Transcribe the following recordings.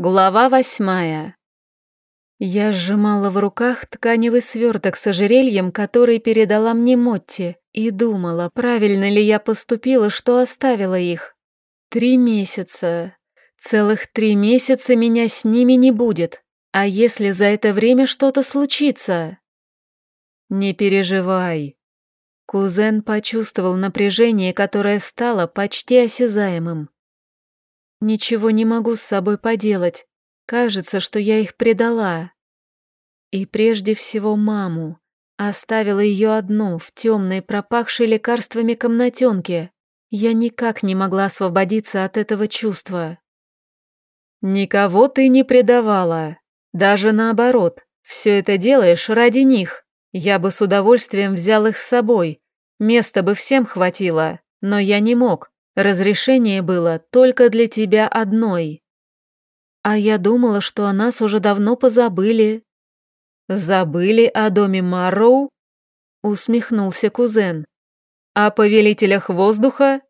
Глава восьмая. Я сжимала в руках тканевый сверток с ожерельем, который передала мне Мотти, и думала, правильно ли я поступила, что оставила их. Три месяца. Целых три месяца меня с ними не будет. А если за это время что-то случится? Не переживай. Кузен почувствовал напряжение, которое стало почти осязаемым. Ничего не могу с собой поделать. Кажется, что я их предала. И прежде всего маму. Оставила ее одну в темной, пропахшей лекарствами комнатенке. Я никак не могла освободиться от этого чувства. «Никого ты не предавала. Даже наоборот. Все это делаешь ради них. Я бы с удовольствием взял их с собой. Места бы всем хватило, но я не мог. Разрешение было только для тебя одной. А я думала, что о нас уже давно позабыли. Забыли о доме Марроу? Усмехнулся кузен. О повелителях воздуха?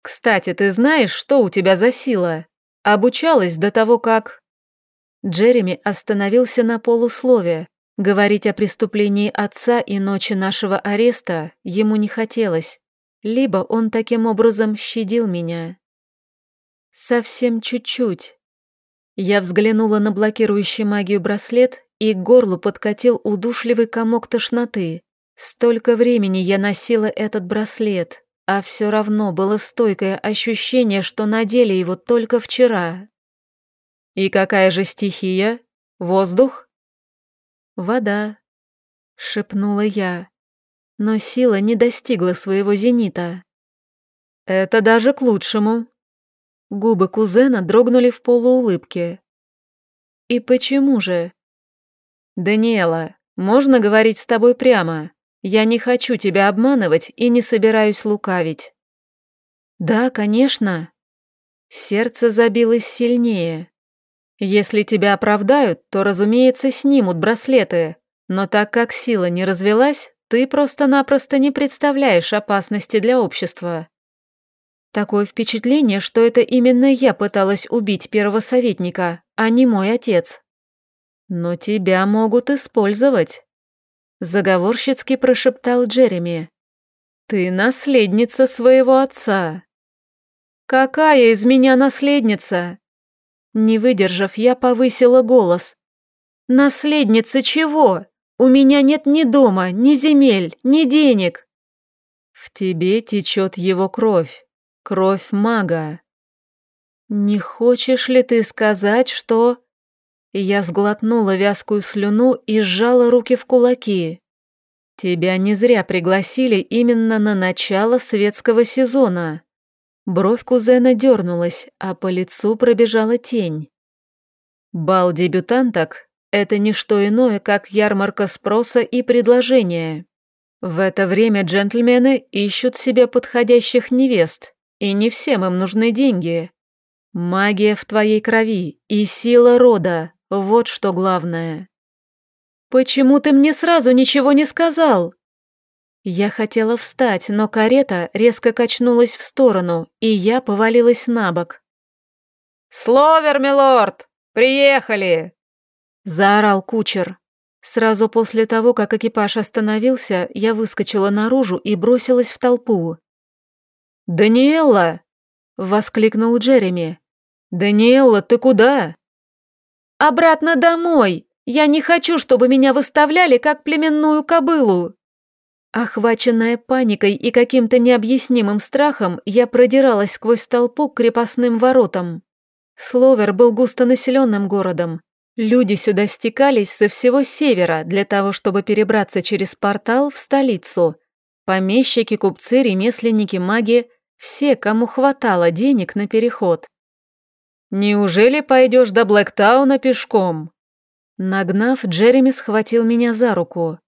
Кстати, ты знаешь, что у тебя за сила? Обучалась до того, как... Джереми остановился на полуслове. Говорить о преступлении отца и ночи нашего ареста ему не хотелось либо он таким образом щадил меня. Совсем чуть-чуть. Я взглянула на блокирующий магию браслет, и к горлу подкатил удушливый комок тошноты. Столько времени я носила этот браслет, а все равно было стойкое ощущение, что надели его только вчера. «И какая же стихия? Воздух?» «Вода», — шепнула я но сила не достигла своего зенита. «Это даже к лучшему». Губы кузена дрогнули в полуулыбке. «И почему же?» «Даниэла, можно говорить с тобой прямо? Я не хочу тебя обманывать и не собираюсь лукавить». «Да, конечно». Сердце забилось сильнее. «Если тебя оправдают, то, разумеется, снимут браслеты, но так как сила не развелась, ты просто-напросто не представляешь опасности для общества. Такое впечатление, что это именно я пыталась убить первого советника, а не мой отец. Но тебя могут использовать. Заговорщицки прошептал Джереми. Ты наследница своего отца. Какая из меня наследница? Не выдержав, я повысила голос. Наследница чего? У меня нет ни дома, ни земель, ни денег. В тебе течет его кровь, кровь мага. Не хочешь ли ты сказать, что... Я сглотнула вязкую слюну и сжала руки в кулаки. Тебя не зря пригласили именно на начало светского сезона. Бровь кузена дернулась, а по лицу пробежала тень. Бал дебютанток это не что иное, как ярмарка спроса и предложения. В это время джентльмены ищут себе подходящих невест, и не всем им нужны деньги. Магия в твоей крови и сила рода – вот что главное. «Почему ты мне сразу ничего не сказал?» Я хотела встать, но карета резко качнулась в сторону, и я повалилась на бок. «Словер, милорд! Приехали!» Заорал кучер. Сразу после того, как экипаж остановился, я выскочила наружу и бросилась в толпу. «Даниэлла!» — воскликнул Джереми. «Даниэлла, ты куда?» «Обратно домой! Я не хочу, чтобы меня выставляли как племенную кобылу!» Охваченная паникой и каким-то необъяснимым страхом, я продиралась сквозь толпу к крепостным воротам. Словер был густонаселенным городом, Люди сюда стекались со всего севера для того, чтобы перебраться через портал в столицу. Помещики, купцы, ремесленники, маги – все, кому хватало денег на переход. «Неужели пойдешь до Блэктауна пешком?» Нагнав, Джереми схватил меня за руку.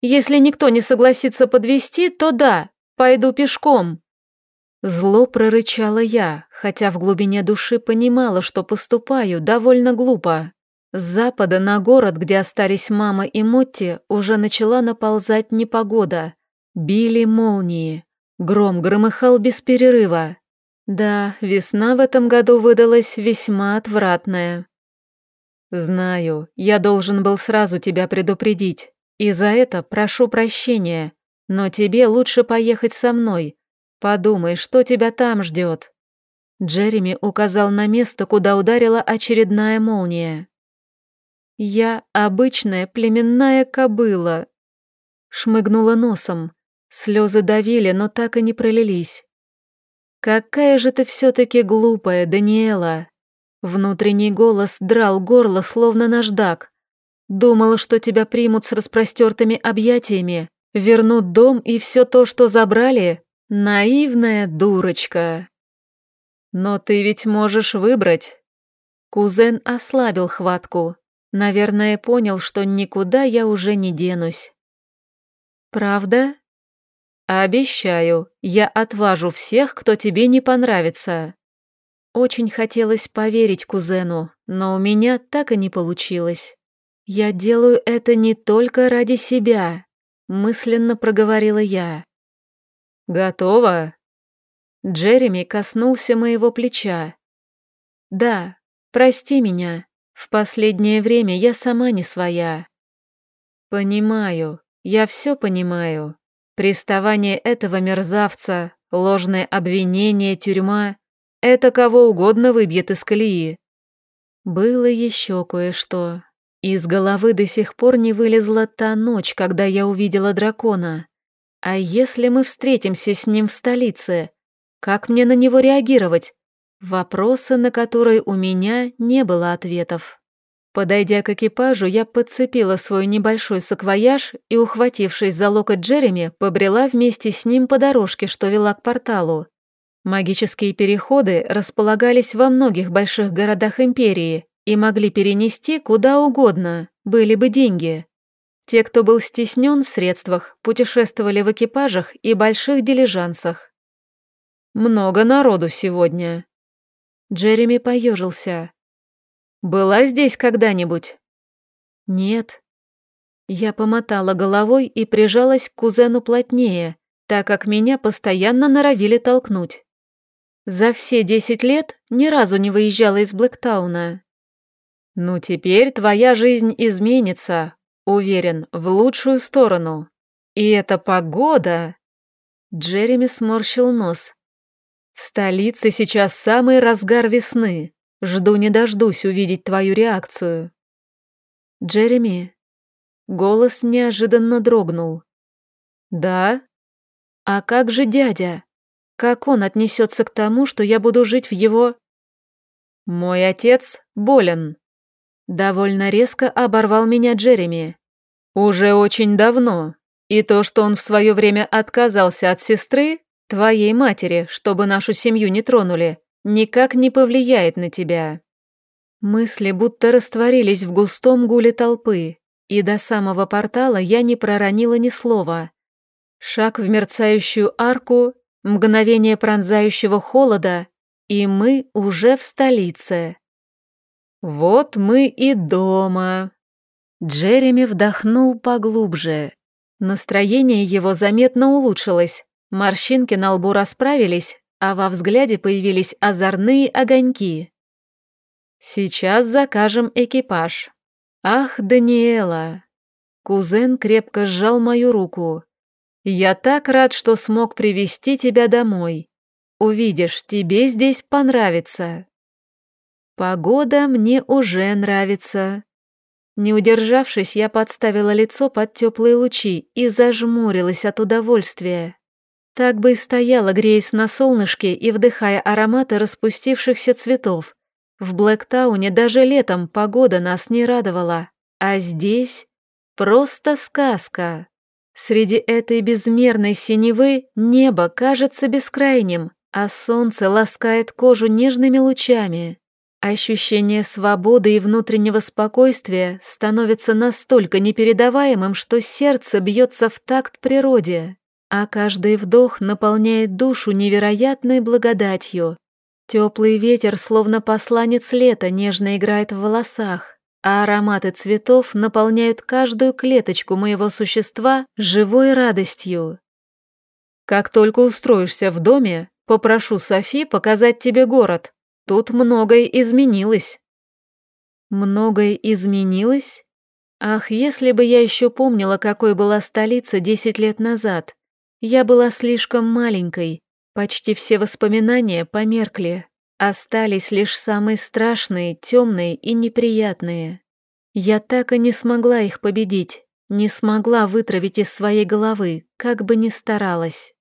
«Если никто не согласится подвести, то да, пойду пешком». Зло прорычала я, хотя в глубине души понимала, что поступаю довольно глупо. С запада на город, где остались мама и Мотти, уже начала наползать непогода. Били молнии. Гром громыхал без перерыва. Да, весна в этом году выдалась весьма отвратная. Знаю, я должен был сразу тебя предупредить, и за это прошу прощения, но тебе лучше поехать со мной. Подумай, что тебя там ждет. Джереми указал на место, куда ударила очередная молния. «Я обычная племенная кобыла», — шмыгнула носом. Слезы давили, но так и не пролились. «Какая же ты все-таки глупая, Даниэла!» Внутренний голос драл горло, словно наждак. Думала, что тебя примут с распростертыми объятиями, вернут дом и все то, что забрали? Наивная дурочка. Но ты ведь можешь выбрать. Кузен ослабил хватку. Наверное, понял, что никуда я уже не денусь. Правда? Обещаю, я отважу всех, кто тебе не понравится. Очень хотелось поверить кузену, но у меня так и не получилось. Я делаю это не только ради себя, мысленно проговорила я. Готово? Джереми коснулся моего плеча. «Да, прости меня. В последнее время я сама не своя». «Понимаю, я все понимаю. Приставание этого мерзавца, ложное обвинение, тюрьма — это кого угодно выбьет из колеи». Было еще кое-что. Из головы до сих пор не вылезла та ночь, когда я увидела дракона. А если мы встретимся с ним в столице? Как мне на него реагировать? Вопросы, на которые у меня не было ответов. Подойдя к экипажу, я подцепила свой небольшой саквояж и, ухватившись за локоть Джереми, побрела вместе с ним по дорожке, что вела к порталу. Магические переходы располагались во многих больших городах Империи и могли перенести куда угодно, были бы деньги. Те, кто был стеснен в средствах, путешествовали в экипажах и больших дилижансах. Много народу сегодня. Джереми поежился. Была здесь когда-нибудь? Нет. Я помотала головой и прижалась к кузену плотнее, так как меня постоянно норовили толкнуть. За все десять лет ни разу не выезжала из Блэктауна. Ну теперь твоя жизнь изменится, уверен, в лучшую сторону. И эта погода... Джереми сморщил нос, в столице сейчас самый разгар весны. Жду не дождусь увидеть твою реакцию. Джереми. Голос неожиданно дрогнул. Да? А как же дядя? Как он отнесется к тому, что я буду жить в его... Мой отец болен. Довольно резко оборвал меня Джереми. Уже очень давно. И то, что он в свое время отказался от сестры, Твоей матери, чтобы нашу семью не тронули, никак не повлияет на тебя». Мысли будто растворились в густом гуле толпы, и до самого портала я не проронила ни слова. Шаг в мерцающую арку, мгновение пронзающего холода, и мы уже в столице. «Вот мы и дома». Джереми вдохнул поглубже. Настроение его заметно улучшилось, Морщинки на лбу расправились, а во взгляде появились озорные огоньки. «Сейчас закажем экипаж». «Ах, Даниэла!» Кузен крепко сжал мою руку. «Я так рад, что смог привести тебя домой. Увидишь, тебе здесь понравится». «Погода мне уже нравится». Не удержавшись, я подставила лицо под теплые лучи и зажмурилась от удовольствия. Так бы и стояла, греясь на солнышке и вдыхая ароматы распустившихся цветов. В Блэктауне даже летом погода нас не радовала, а здесь просто сказка. Среди этой безмерной синевы небо кажется бескрайним, а солнце ласкает кожу нежными лучами. Ощущение свободы и внутреннего спокойствия становится настолько непередаваемым, что сердце бьется в такт природе а каждый вдох наполняет душу невероятной благодатью. Теплый ветер, словно посланец лета, нежно играет в волосах, а ароматы цветов наполняют каждую клеточку моего существа живой радостью. Как только устроишься в доме, Попрошу Софи показать тебе город. Тут многое изменилось». Многое изменилось? Ах, если бы я еще помнила, какой была столица десять лет назад. Я была слишком маленькой. Почти все воспоминания померкли. Остались лишь самые страшные, темные и неприятные. Я так и не смогла их победить, не смогла вытравить из своей головы, как бы ни старалась.